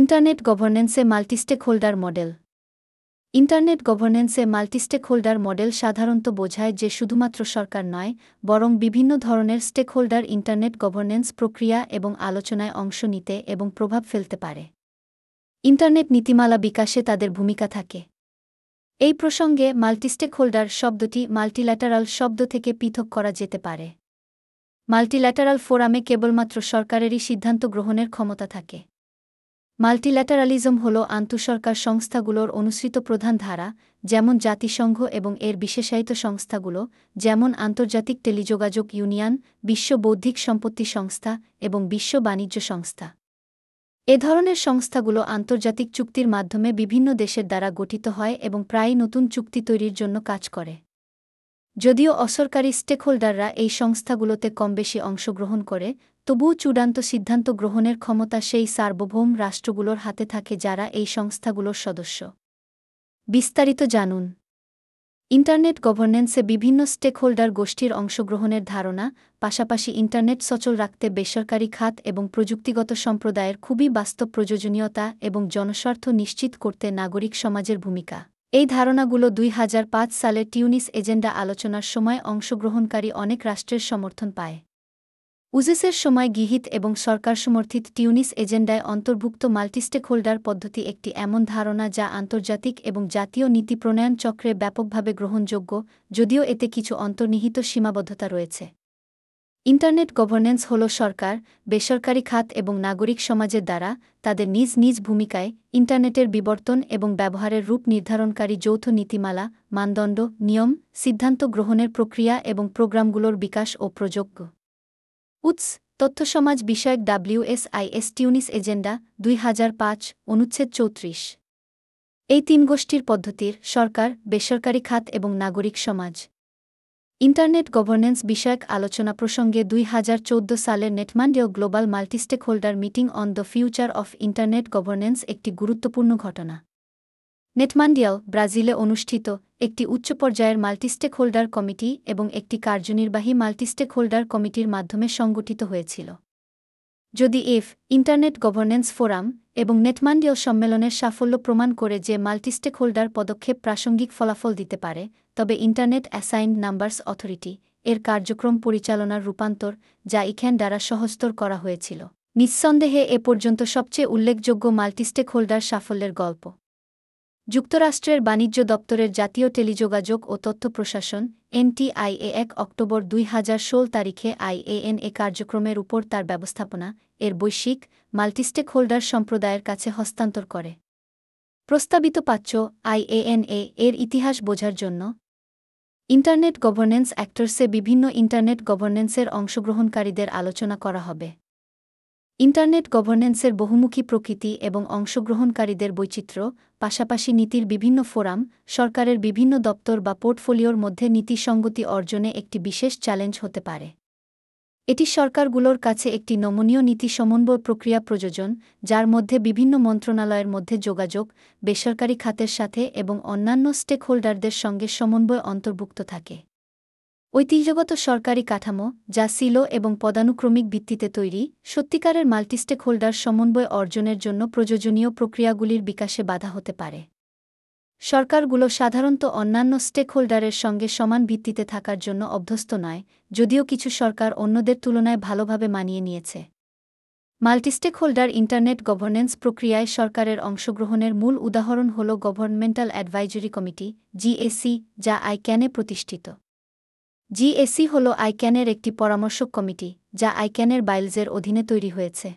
Internet গভর্নেন্সে multistakeholder model. Internet গভর্নেন্সে multistakeholder model সাধারণত বোঝায় যে শুধুমাত্র সরকার নয়, বরং বিভিন্ন ধরনের স্টেকহোল্ডার ইন্টারনেট গভর্নেন্স প্রক্রিয়া এবং আলোচনায় অংশ নিতে এবং প্রভাব ফেলতে পারে। ইন্টারনেট নীতিমালা বিকাশে তাদের ভূমিকা থাকে। এই প্রসঙ্গে মাল্টিস্টেক হোল্ডার শব্দটি মাল্টিল্যাটারাল শব্দ থেকে পৃথক করা যেতে পারে। মাল্টিল্যাটারাল ফোরামে কেবলমাত্র সরকারেরই সিদ্ধান্ত গ্রহণের ক্ষমতা থাকে। মাল্টিল্যাটারালিজম হল আন্তঃসরকার সংস্থাগুলোর অনুসৃত প্রধান ধারা, যেমন জাতিসংঘ এবং এর বিশেষায়িত সংস্থাগুলো, যেমন আন্তর্জাতিক টেলিযোগাযোগ ইউনিয়ন, বিশ্ব বৌদ্ধিক সম্পত্তি সংস্থা এবং বিশ্ব বাণিজ্য সংস্থা। এ ধরনের সংস্থাগুলো আন্তর্জাতিক চুক্তির মাধ্যমে বিভিন্ন দেশের দ্বারা গঠিত হয় এবং প্রায় নতুন চুক্তি তৈরির জন্য কাজ করে। যদিও অসরকারি স্টেকহোল্ডাররা এই সংস্থাগুলোতে কমবেশি অংশগ্রহণ করে তবুও চূড়ান্ত সিদ্ধান্ত গ্রহণের ক্ষমতা সেই সার্বভৌম রাষ্ট্রগুলোর হাতে থাকে যারা এই সংস্থাগুলোর সদস্য। বিস্তারিত জানুন। ইন্টারনেট গভর্নেন্সে বিভিন্ন স্টেকহোল্ডার গোষ্ঠীর অংশগ্রহণের ধারণা, পাশাপাশি ইন্টারনেট সচল রাখতে বেসরকারি খাত এবং প্রযুক্তিগত সম্প্রদায়ের খুবই বাস্তব প্রয়োজনীয়তা এবং জনস্বার্থ নিশ্চিত করতে নাগরিক সমাজের ভূমিকা। এই ধারণাগুলো দুই হাজার পাঁচ সালে টিউনিস এজেন্ডা আলোচনার সময় অংশগ্রহণকারী অনেক রাষ্ট্রের সমর্থন পায়। উজেসের সময় গৃহীত এবং সরকার সমর্থিত টিউনিস এজেন্ডায় অন্তর্ভুক্ত মাল্টিস্টেকহোল্ডার পদ্ধতি একটি এমন ধারণা যা আন্তর্জাতিক এবং জাতীয় নীতি প্রণয়ন চক্রে ব্যাপকভাবে গ্রহণযোগ্য, যদিও এতে কিছু অন্তর্নিহিত সীমাবদ্ধতা রয়েছে। ইন্টারনেট গভর্নেন্স হল সরকার, বেসরকারি খাত এবং নাগরিক সমাজের দ্বারা তাদের নিজ নিজ ভূমিকায় ইন্টারনেটের বিবর্তন এবং ব্যবহারের রূপ নির্ধারণকারী যৌথ নীতিমালা, মানদণ্ড, নিয়ম, সিদ্ধান্ত গ্রহণের প্রক্রিয়া এবং প্রোগ্রামগুলোর বিকাশ ও প্রযোগ্য উৎস, তথ্যসমাজ বিষয়ক ডাব্লিউএসআইএস টিউনিস এজেন্ডা, দুই হাজার পাঁচ, অনুচ্ছেদ চৌত্রিশ। এই তিন গোষ্ঠীর পদ্ধতির সরকার, বেসরকারি খাত এবং নাগরিক সমাজ। ইন্টারনেট গভর্নেন্স বিষয়ক আলোচনা প্রসঙ্গে দুই সালের নেটমান্ডেও global multistakeholder meeting on the future of internet governance একটি গুরুত্বপূর্ণ ঘটনা। নেটমান্ডিয়াল, ব্রাজিলে অনুষ্ঠিত একটি উচ্চ পর্যায়ের মাল্টিস্টেক হোল্ডার কমিটি এবং একটি কার্যনির্বাহী মাল্টিস্টেক হোল্ডার কমিটির মাধ্যমে সংগঠিত হয়েছিল। যদি এফ, ইন্টারনেট গভর্নেন্স ফোরাম এবং নেটমান্ডিয়াল সম্মেলনের সাফল্য প্রমাণ করে যে মাল্টিস্টেক হোল্ডার পদক্ষেপ প্রাসঙ্গিক ফলাফল দিতে পারে, তবে ইন্টারনেট অ্যাসাইন্ড নাম্বারস অথরিটি এর কার্যক্রম পরিচালনার রূপান্তর যা ইখ্যান দ্বারা সহস্তর করা হয়েছিল। নিঃসন্দেহে এ পর্যন্ত সবচেয়ে উল্লেখযোগ্য মাল্টিস্টেক হোল্ডার সাফল্যের গল্প। যুক্তরাষ্ট্রের বাণিজ্য দপ্তরের জাতীয় টেলিযোগাযোগ ও তথ্য প্রশাসন, এনটিআইএ এক অক্টোবর দুই হাজার ষোল তারিখে আইএএনএ কার্যক্রমের উপর তার ব্যবস্থাপনা, এর বৈশ্বিক মাল্টিস্টেক হোল্ডার সম্প্রদায়ের কাছে হস্তান্তর করে। প্রস্তাবিত পাচ্য আইএএনএ এর ইতিহাস বোঝার জন্য ইন্টারনেট গভর্নেন্স অ্যাক্টরসে বিভিন্ন ইন্টারনেট গভর্নেন্সের অংশগ্রহণকারীদের আলোচনা করা হবে। ইন্টারনেট গভর্নেন্সের বহুমুখী প্রকৃতি এবং অংশগ্রহণকারীদের বৈচিত্র্য, পাশাপাশি নীতির বিভিন্ন ফোরাম, সরকারের বিভিন্ন দপ্তর বা পোর্টফোলিওর মধ্যে নীতিসঙ্গতি অর্জনে একটি বিশেষ চ্যালেঞ্জ হতে পারে। এটি সরকারগুলোর কাছে একটি নমনীয় নীতি সমন্বয় প্রক্রিয়া প্রযোজন, যার মধ্যে বিভিন্ন মন্ত্রণালয়ের মধ্যে যোগাযোগ, বেসরকারি খাতের সাথে এবং অন্যান্য স্টেকহোল্ডারদের সঙ্গে সমন্বয় অন্তর্ভুক্ত থাকে। ঐতিহ্যগত সরকারি কাঠামো, যা সিলো এবং পদানুক্রমিক ভিত্তিতে তৈরি, সত্যিকারের মাল্টিস্টেক হোল্ডার সমন্বয় অর্জনের জন্য প্রয়োজনীয় প্রক্রিয়াগুলির বিকাশে বাধা হতে পারে। সরকারগুলো সাধারণত অন্যান্য স্টেকহোল্ডারের সঙ্গে সমান ভিত্তিতে থাকার জন্য অভ্যস্ত নয়, যদিও কিছু সরকার অন্যদের তুলনায় ভালোভাবে মানিয়ে নিয়েছে। মাল্টিস্টেক হোল্ডার ইন্টারনেট গভর্নেন্স প্রক্রিয়ায় সরকারের অংশগ্রহণের মূল উদাহরণ হল গভর্নমেন্টাল অ্যাডভাইজরি কমিটি জিএসি যা আইক্যানে প্রতিষ্ঠিত। জিএসি হল আইক্যানের একটি পরামর্শক কমিটি, যা আইক্যানের বাইলজের অধীনে তৈরি হয়েছে।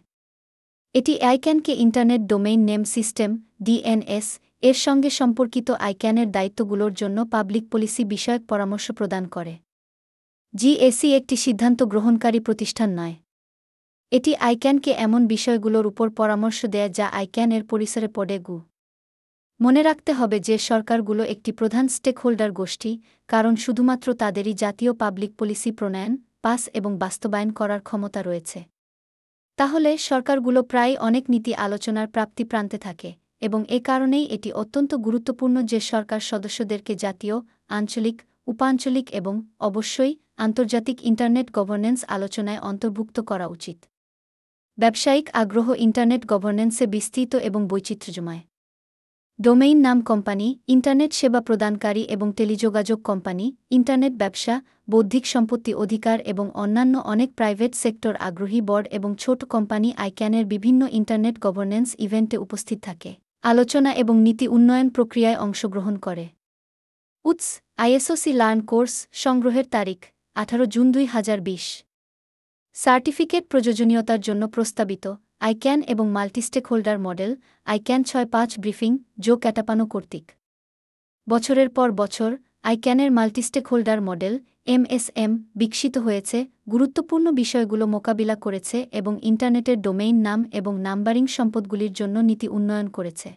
এটি আইক্যানকে internet domain name system, DNS, এর সঙ্গে সম্পর্কিত আইক্যানের দায়িত্বগুলোর জন্য পাবলিক পলিসি বিষয়ক পরামর্শ প্রদান করে। জিএসি একটি সিদ্ধান্ত গ্রহণকারী প্রতিষ্ঠান নয়। এটি আইক্যানকে এমন বিষয়গুলোর উপর পরামর্শ দেয় যা আইক্যান এর পরিসরে পড়ে গু। মনে রাখতে হবে যে সরকারগুলো একটি প্রধান স্টেকহোল্ডার গোষ্ঠী, কারণ শুধুমাত্র তাদেরই জাতীয় পাবলিক পলিসি প্রণয়ন, পাস এবং বাস্তবায়ন করার ক্ষমতা রয়েছে। তাহলে সরকারগুলো প্রায় অনেক নীতি আলোচনার প্রাপ্তি প্রান্তে থাকে, এবং এ কারণেই এটি অত্যন্ত গুরুত্বপূর্ণ যে সরকার সদস্যদেরকে জাতীয়, আঞ্চলিক, উপাঞ্চলিক এবং অবশ্যই আন্তর্জাতিক ইন্টারনেট গভর্নেন্স আলোচনায় অন্তর্ভুক্ত করা উচিত। ব্যবসায়িক আগ্রহ ইন্টারনেট গভর্নেন্সে বিস্তৃত এবং বৈচিত্র্যময়। ডোমেইন নাম কোম্পানি, ইন্টারনেট সেবা প্রদানকারী এবং টেলিযোগাযোগ কোম্পানি, ইন্টারনেট ব্যবসা, বৌদ্ধিক সম্পত্তি অধিকার এবং অন্যান্য অনেক প্রাইভেট সেক্টর আগ্রহী বড় এবং ছোট কোম্পানি আইক্যানের বিভিন্ন ইন্টারনেট গভর্নেন্স ইভেন্টে উপস্থিত থাকে। আলোচনা এবং নীতি উন্নয়ন প্রক্রিয়ায় অংশগ্রহণ করে। উৎস, আইএসওসি লার্ন কোর্স সংগ্রহের তারিখ, আঠারো জুন দুই হাজার বিশ। সার্টিফিকেট প্রয়োজনীয়তার জন্য প্রস্তাবিত। আইক্যান এবং মাল্টিস্টেক হোল্ডার মডেল, আইক্যান ছয় পাঁচ ব্রিফিং, জো ক্যাটাপানো কর্তৃক। বছরের পর বছর, আইক্যানের মাল্টিস্টেক হোল্ডার মডেল, এমএসএম, বিকশিত হয়েছে, গুরুত্বপূর্ণ বিষয়গুলো মোকাবিলা করেছে এবং ইন্টারনেটের ডোমেইন নাম এবং নাম্বারিং সম্পদগুলির জন্য নীতি উন্নয়ন করেছে।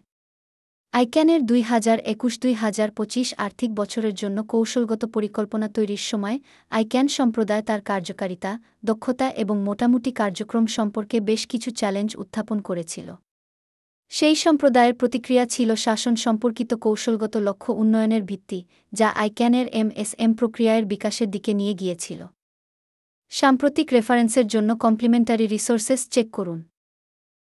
আইক্যানের দুই হাজার একুশ দুই হাজার পঁচিশ আর্থিক বছরের জন্য কৌশলগত পরিকল্পনা তৈরির সময় আইক্যান সম্প্রদায় তার কার্যকারিতা, দক্ষতা এবং মোটামুটি কার্যক্রম সম্পর্কে বেশ কিছু চ্যালেঞ্জ উত্থাপন করেছিল। সেই সম্প্রদায়ের প্রতিক্রিয়া ছিল শাসন সম্পর্কিত কৌশলগত লক্ষ্য উন্নয়নের ভিত্তি, যা আইক্যানের এমএসএম প্রক্রিয়ার বিকাশের দিকে নিয়ে গিয়েছিল। সাম্প্রতিক রেফারেন্সের জন্য কমপ্লিমেন্টারি রিসোর্সেস চেক করুন।